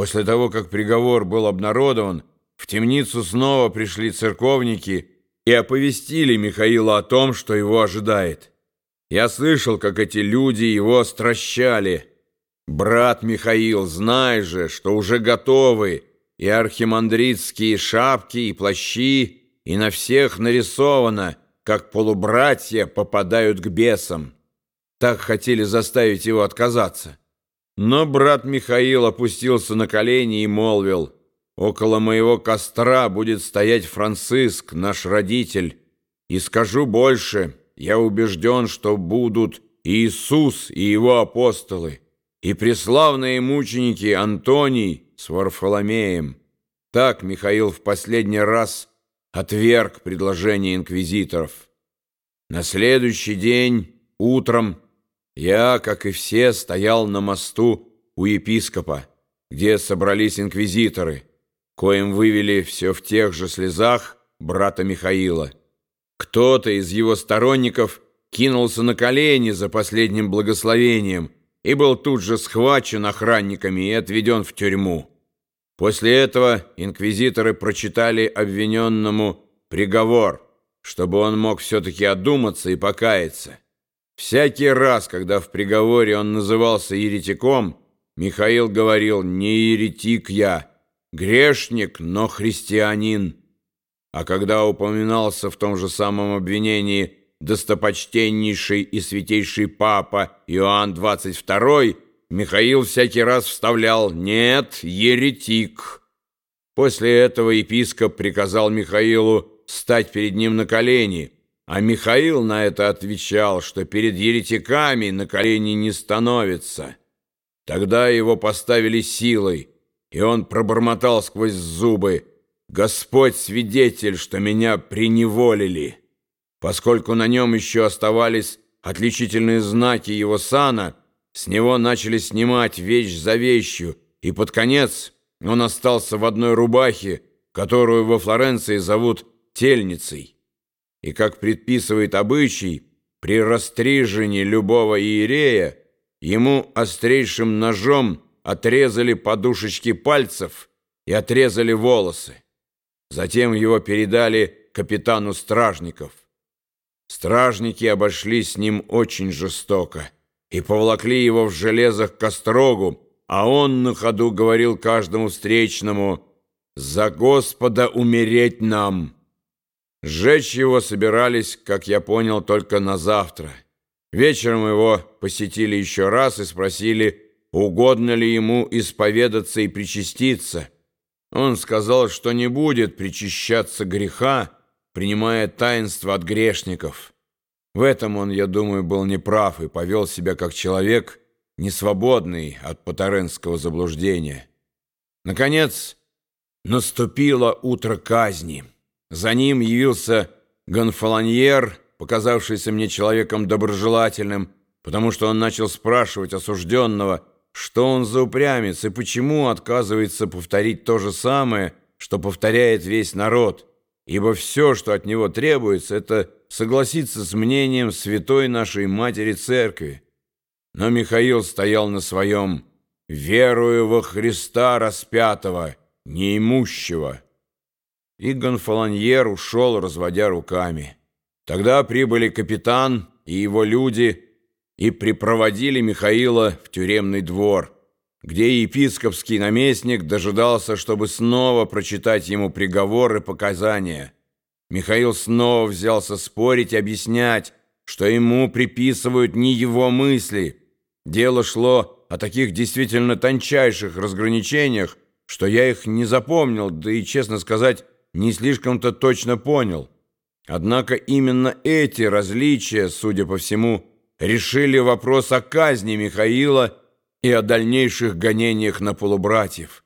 После того, как приговор был обнародован, в темницу снова пришли церковники и оповестили Михаила о том, что его ожидает. Я слышал, как эти люди его стращали. «Брат Михаил, знай же, что уже готовы и архимандритские шапки, и плащи, и на всех нарисовано, как полубратья попадают к бесам». Так хотели заставить его отказаться. Но брат Михаил опустился на колени и молвил, «Около моего костра будет стоять Франциск, наш родитель, и скажу больше, я убежден, что будут Иисус и его апостолы, и преславные мученики Антоний с Варфоломеем». Так Михаил в последний раз отверг предложение инквизиторов. На следующий день, утром, я, как и все, стоял на мосту у епископа, где собрались инквизиторы, коим вывели все в тех же слезах брата Михаила. Кто-то из его сторонников кинулся на колени за последним благословением и был тут же схвачен охранниками и отведен в тюрьму. После этого инквизиторы прочитали обвиненному приговор, чтобы он мог все-таки одуматься и покаяться. Всякий раз, когда в приговоре он назывался еретиком, Михаил говорил «не еретик я, грешник, но христианин». А когда упоминался в том же самом обвинении достопочтеннейший и святейший папа Иоанн XXII, Михаил всякий раз вставлял «нет, еретик». После этого епископ приказал Михаилу стать перед ним на колени – а Михаил на это отвечал, что перед еретиками на колени не становится. Тогда его поставили силой, и он пробормотал сквозь зубы «Господь свидетель, что меня преневолили». Поскольку на нем еще оставались отличительные знаки его сана, с него начали снимать вещь за вещью, и под конец он остался в одной рубахе, которую во Флоренции зовут «тельницей» и, как предписывает обычай, при растрижении любого иерея ему острейшим ножом отрезали подушечки пальцев и отрезали волосы. Затем его передали капитану стражников. Стражники обошлись с ним очень жестоко и поволокли его в железах к острогу, а он на ходу говорил каждому встречному «За Господа умереть нам!» Сжечь его собирались, как я понял, только на завтра. Вечером его посетили еще раз и спросили, угодно ли ему исповедаться и причаститься. Он сказал, что не будет причащаться греха, принимая таинство от грешников. В этом он, я думаю, был неправ и повел себя как человек, несвободный от патаренского заблуждения. Наконец, наступило утро казни. За ним явился Гонфолоньер, показавшийся мне человеком доброжелательным, потому что он начал спрашивать осужденного, что он за упрямец и почему отказывается повторить то же самое, что повторяет весь народ, ибо все, что от него требуется, это согласиться с мнением святой нашей Матери Церкви. Но Михаил стоял на своем «верую во Христа распятого, неимущего». И Гонфолоньер ушел, разводя руками. Тогда прибыли капитан и его люди и припроводили Михаила в тюремный двор, где епископский наместник дожидался, чтобы снова прочитать ему приговор и показания. Михаил снова взялся спорить и объяснять, что ему приписывают не его мысли. Дело шло о таких действительно тончайших разграничениях, что я их не запомнил, да и, честно сказать, не слишком-то точно понял. Однако именно эти различия, судя по всему, решили вопрос о казни Михаила и о дальнейших гонениях на полубратьев.